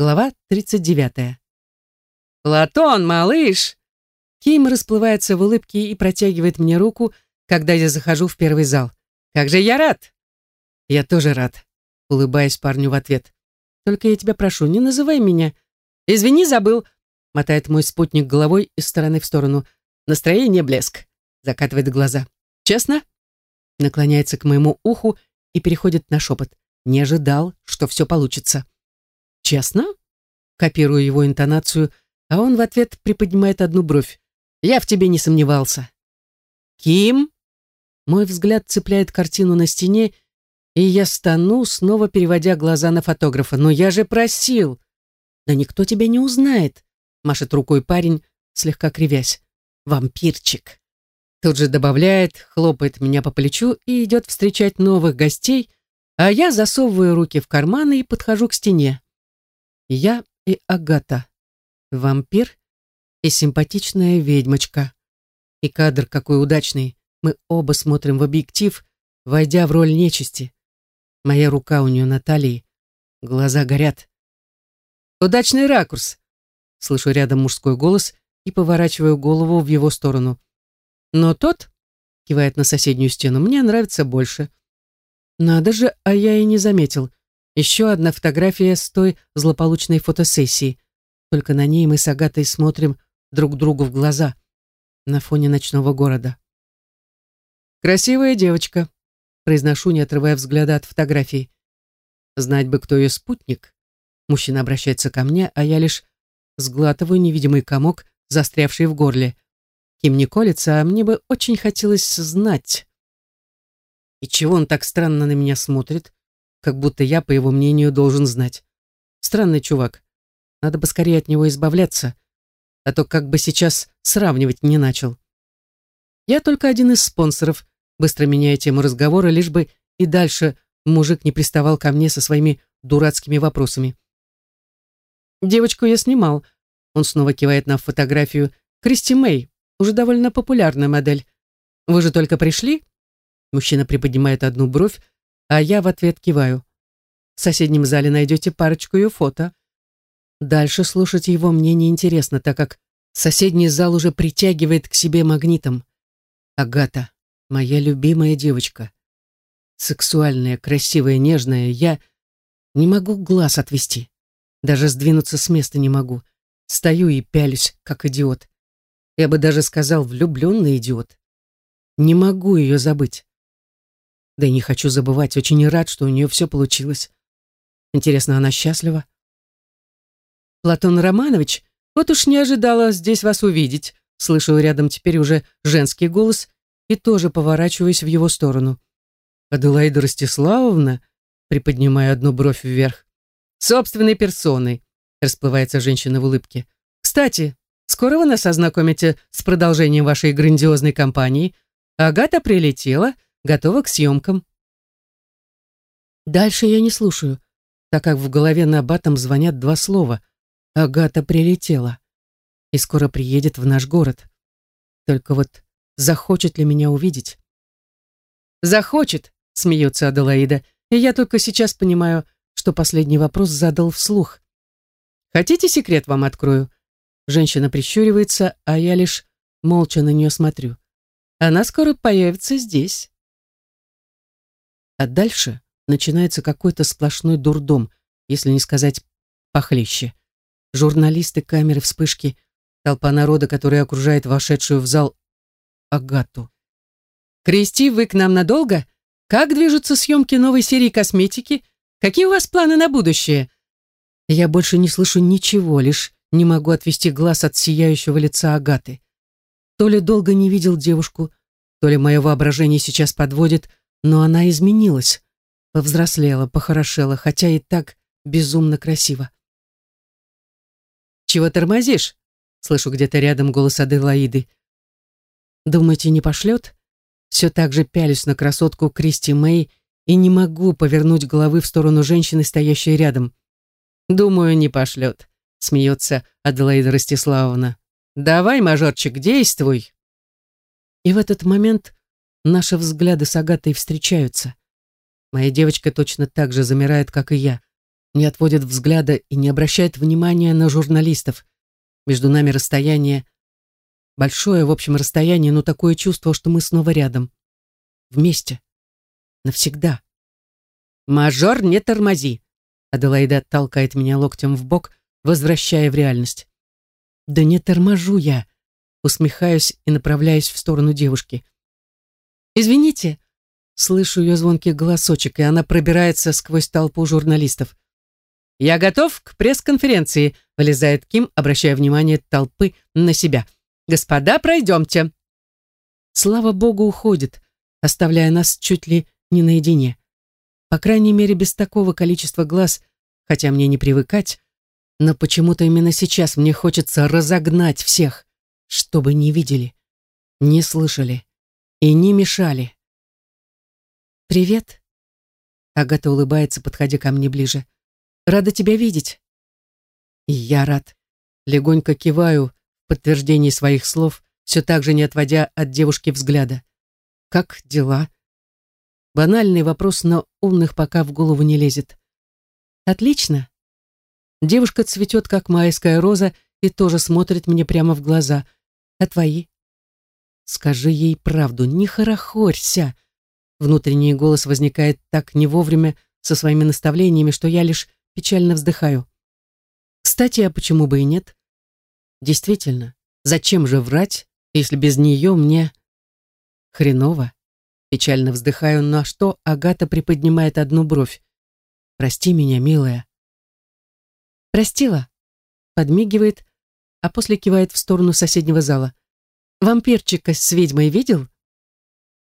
Глава 39. «Платон, малыш!» Ким расплывается в улыбке и протягивает мне руку, когда я захожу в первый зал. «Как же я рад!» «Я тоже рад», — улыбаясь парню в ответ. «Только я тебя прошу, не называй меня...» «Извини, забыл», — мотает мой спутник головой из стороны в сторону. «Настроение блеск», — закатывает глаза. «Честно?» Наклоняется к моему уху и переходит на шепот. «Не ожидал, что все получится». «Честно?» Копирую его интонацию, а он в ответ приподнимает одну бровь. «Я в тебе не сомневался». «Ким?» Мой взгляд цепляет картину на стене, и я стану, снова переводя глаза на фотографа. «Но я же просил!» «Да никто тебя не узнает», — машет рукой парень, слегка кривясь. «Вампирчик». Тут же добавляет, хлопает меня по плечу и идет встречать новых гостей, а я засовываю руки в карманы и подхожу к стене. Я и Агата. Вампир и симпатичная ведьмочка. И кадр какой удачный. Мы оба смотрим в объектив, войдя в роль нечисти. Моя рука у нее на талии. Глаза горят. «Удачный ракурс!» Слышу рядом мужской голос и поворачиваю голову в его сторону. Но тот, кивает на соседнюю стену, мне нравится больше. Надо же, а я и не заметил. Еще одна фотография с той злополучной фотосессии. Только на ней мы с Агатой смотрим друг другу в глаза на фоне ночного города. «Красивая девочка», — произношу, не отрывая взгляда от фотографии. Знать бы, кто ее спутник. Мужчина обращается ко мне, а я лишь сглатываю невидимый комок, застрявший в горле. Ким не колется, а мне бы очень хотелось знать. И чего он так странно на меня смотрит? Как будто я, по его мнению, должен знать. Странный чувак. Надо бы скорее от него избавляться, а то как бы сейчас сравнивать не начал. Я только один из спонсоров, быстро меняя тему разговора, лишь бы и дальше мужик не приставал ко мне со своими дурацкими вопросами. Девочку я снимал. Он снова кивает на фотографию. Кристи Мэй, уже довольно популярная модель. Вы же только пришли? Мужчина приподнимает одну бровь, а я в ответ киваю. В соседнем зале найдете парочку ее фото. Дальше слушать его мне неинтересно, так как соседний зал уже притягивает к себе магнитом. Агата, моя любимая девочка. Сексуальная, красивая, нежная, я не могу глаз отвести. Даже сдвинуться с места не могу. Стою и пялюсь, как идиот. Я бы даже сказал, влюбленный идиот. Не могу ее забыть. Да и не хочу забывать, очень рад, что у нее все получилось. Интересно, она счастлива? Платон Романович, вот уж не ожидала здесь вас увидеть. Слышу рядом теперь уже женский голос и тоже поворачиваюсь в его сторону. Аделаида Ростиславовна, приподнимая одну бровь вверх, собственной персоной, расплывается женщина в улыбке. Кстати, скоро вы нас ознакомите с продолжением вашей грандиозной кампании. Агата прилетела — готова к съемкам. Дальше я не слушаю, так как в голове на батом звонят два слова. Агата прилетела и скоро приедет в наш город. Только вот захочет ли меня увидеть? Захочет, смеется Аделаида, и я только сейчас понимаю, что последний вопрос задал вслух. Хотите секрет вам открою? Женщина прищуривается, а я лишь молча на нее смотрю. Она скоро появится здесь. А дальше начинается какой-то сплошной дурдом, если не сказать похлеще. Журналисты, камеры, вспышки, толпа народа, которая окружает вошедшую в зал Агату. «Кристи, вы к нам надолго? Как движутся съемки новой серии косметики? Какие у вас планы на будущее?» Я больше не слышу ничего, лишь не могу отвести глаз от сияющего лица Агаты. То ли долго не видел девушку, то ли мое воображение сейчас подводит, но она изменилась, повзрослела, похорошела, хотя и так безумно красиво. «Чего тормозишь?» — слышу где-то рядом голос Аделаиды. «Думаете, не пошлет?» Все так же пялюсь на красотку Кристи Мэй и не могу повернуть головы в сторону женщины, стоящей рядом. «Думаю, не пошлет», — смеется Аделаида Ростиславовна. «Давай, мажорчик, действуй!» И в этот момент Наши взгляды с Агатой встречаются. Моя девочка точно так же замирает, как и я. не отводит взгляда и не обращает внимания на журналистов. Между нами расстояние, большое, в общем, расстояние, но такое чувство, что мы снова рядом. Вместе. Навсегда. «Мажор, не тормози!» Аделаида толкает меня локтем в бок, возвращая в реальность. «Да не торможу я!» Усмехаюсь и направляюсь в сторону девушки. «Извините!» Слышу ее звонкий голосочек, и она пробирается сквозь толпу журналистов. «Я готов к пресс-конференции», — вылезает Ким, обращая внимание толпы на себя. «Господа, пройдемте». Слава богу, уходит, оставляя нас чуть ли не наедине. По крайней мере, без такого количества глаз, хотя мне не привыкать, но почему-то именно сейчас мне хочется разогнать всех, чтобы не видели, не слышали и не мешали. «Привет», — Агата улыбается, подходя ко мне ближе. Рада тебя видеть». И я рад. Легонько киваю в подтверждении своих слов, все так же не отводя от девушки взгляда. «Как дела?» Банальный вопрос, но умных пока в голову не лезет. «Отлично». Девушка цветет, как майская роза, и тоже смотрит мне прямо в глаза. «А твои?» «Скажи ей правду, не хорохорься!» Внутренний голос возникает так не вовремя со своими наставлениями, что я лишь Печально вздыхаю. Кстати, а почему бы и нет? Действительно, зачем же врать, если без нее мне... Хреново. Печально вздыхаю, на что Агата приподнимает одну бровь. «Прости меня, милая». «Простила?» Подмигивает, а после кивает в сторону соседнего зала. «Вампирчика с ведьмой видел?»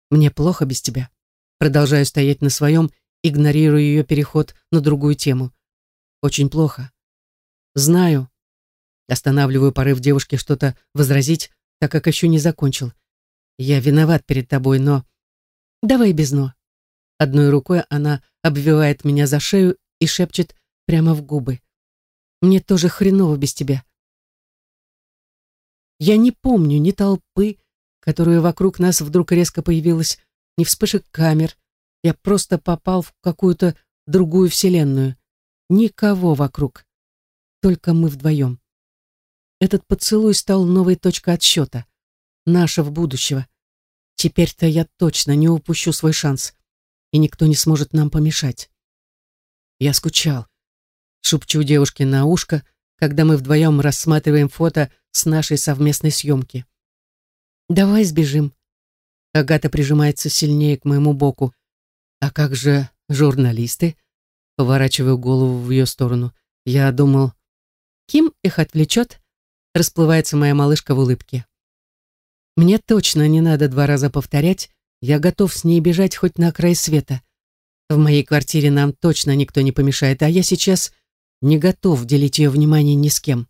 «Мне плохо без тебя». Продолжаю стоять на своем, игнорируя ее переход на другую тему. Очень плохо. Знаю. Останавливаю порыв девушки что-то возразить, так как еще не закончил. Я виноват перед тобой, но... Давай без «но». Одной рукой она обвивает меня за шею и шепчет прямо в губы. Мне тоже хреново без тебя. Я не помню ни толпы, которая вокруг нас вдруг резко появилась, ни вспышек камер. Я просто попал в какую-то другую вселенную. Никого вокруг. Только мы вдвоем. Этот поцелуй стал новой точкой отсчета. Нашего будущего. Теперь-то я точно не упущу свой шанс. И никто не сможет нам помешать. Я скучал. Шепчу девушке на ушко, когда мы вдвоем рассматриваем фото с нашей совместной съемки. «Давай сбежим». Агата прижимается сильнее к моему боку. «А как же журналисты?» Поворачиваю голову в ее сторону. Я думал, Ким их отвлечет, расплывается моя малышка в улыбке. Мне точно не надо два раза повторять, я готов с ней бежать хоть на край света. В моей квартире нам точно никто не помешает, а я сейчас не готов делить ее внимание ни с кем.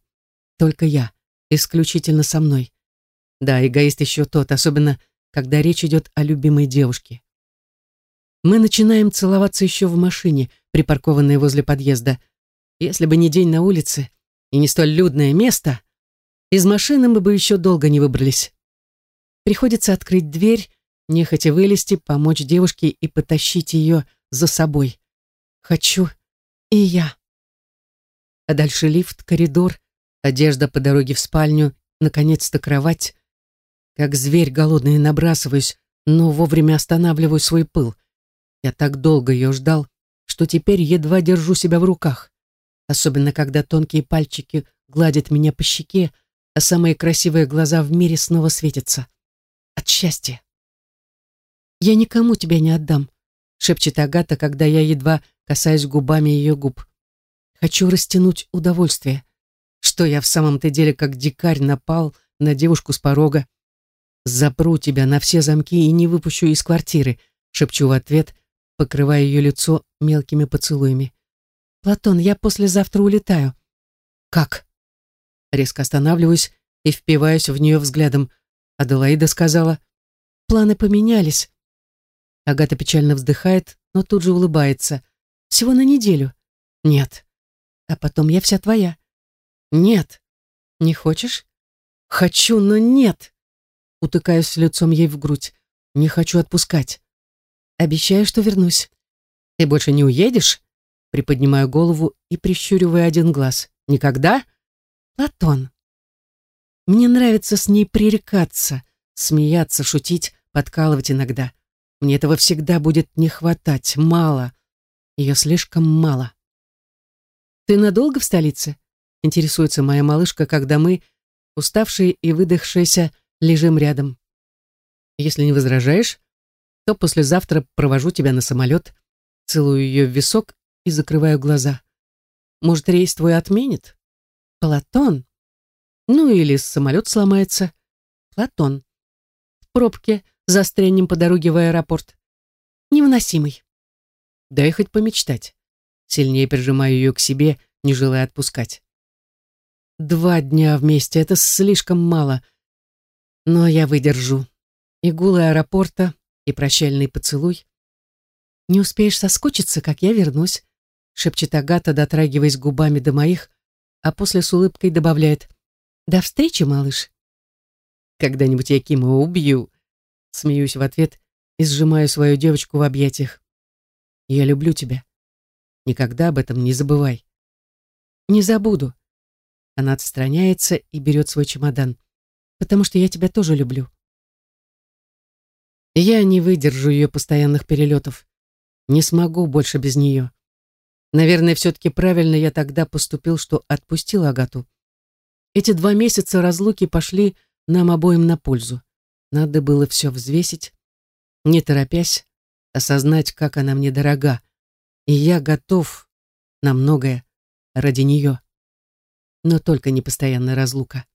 Только я, исключительно со мной. Да, эгоист еще тот, особенно когда речь идет о любимой девушке. Мы начинаем целоваться еще в машине, припаркованной возле подъезда. Если бы не день на улице и не столь людное место, из машины мы бы еще долго не выбрались. Приходится открыть дверь, нехотя вылезти, помочь девушке и потащить ее за собой. Хочу и я. А дальше лифт, коридор, одежда по дороге в спальню, наконец-то кровать. Как зверь голодный набрасываюсь, но вовремя останавливаю свой пыл. Я так долго ее ждал, что теперь едва держу себя в руках. Особенно, когда тонкие пальчики гладят меня по щеке, а самые красивые глаза в мире снова светятся. От счастья. «Я никому тебя не отдам», — шепчет Агата, когда я едва касаюсь губами ее губ. «Хочу растянуть удовольствие. Что я в самом-то деле как дикарь напал на девушку с порога. Запру тебя на все замки и не выпущу из квартиры», — шепчу в ответ, покрывая ее лицо мелкими поцелуями. «Платон, я послезавтра улетаю». «Как?» Резко останавливаюсь и впиваюсь в нее взглядом. Аделаида сказала, «Планы поменялись». Агата печально вздыхает, но тут же улыбается. «Всего на неделю». «Нет». «А потом я вся твоя». «Нет». «Не хочешь?» «Хочу, но нет». Утыкаюсь лицом ей в грудь. «Не хочу отпускать». Обещаю, что вернусь. Ты больше не уедешь? Приподнимаю голову и прищуриваю один глаз. Никогда? Платон. Мне нравится с ней пререкаться, смеяться, шутить, подкалывать иногда. Мне этого всегда будет не хватать, мало. Ее слишком мало. «Ты надолго в столице?» — интересуется моя малышка, когда мы, уставшие и выдохшиеся, лежим рядом. «Если не возражаешь, то послезавтра провожу тебя на самолет, целую ее в висок и закрываю глаза. Может, рейс твой отменит? Платон? Ну или самолет сломается. Платон. В пробке застрянем по дороге в аэропорт. Невыносимый. Дай хоть помечтать. Сильнее прижимаю ее к себе, не желая отпускать. Два дня вместе — это слишком мало. Но я выдержу. И гулы аэропорта, и прощальный поцелуй. Не успеешь соскучиться, как я вернусь, шепчет Агата, дотрагиваясь губами до моих, а после с улыбкой добавляет «До встречи, малыш». «Когда-нибудь я Кима убью», смеюсь в ответ и сжимаю свою девочку в объятиях. «Я люблю тебя. Никогда об этом не забывай». «Не забуду». Она отстраняется и берет свой чемодан. «Потому что я тебя тоже люблю». Я не выдержу ее постоянных перелетов. Не смогу больше без нее. Наверное, все-таки правильно я тогда поступил, что отпустил Агату. Эти два месяца разлуки пошли нам обоим на пользу. Надо было все взвесить, не торопясь, осознать, как она мне дорога. И я готов на многое ради нее. Но только не постоянная разлука.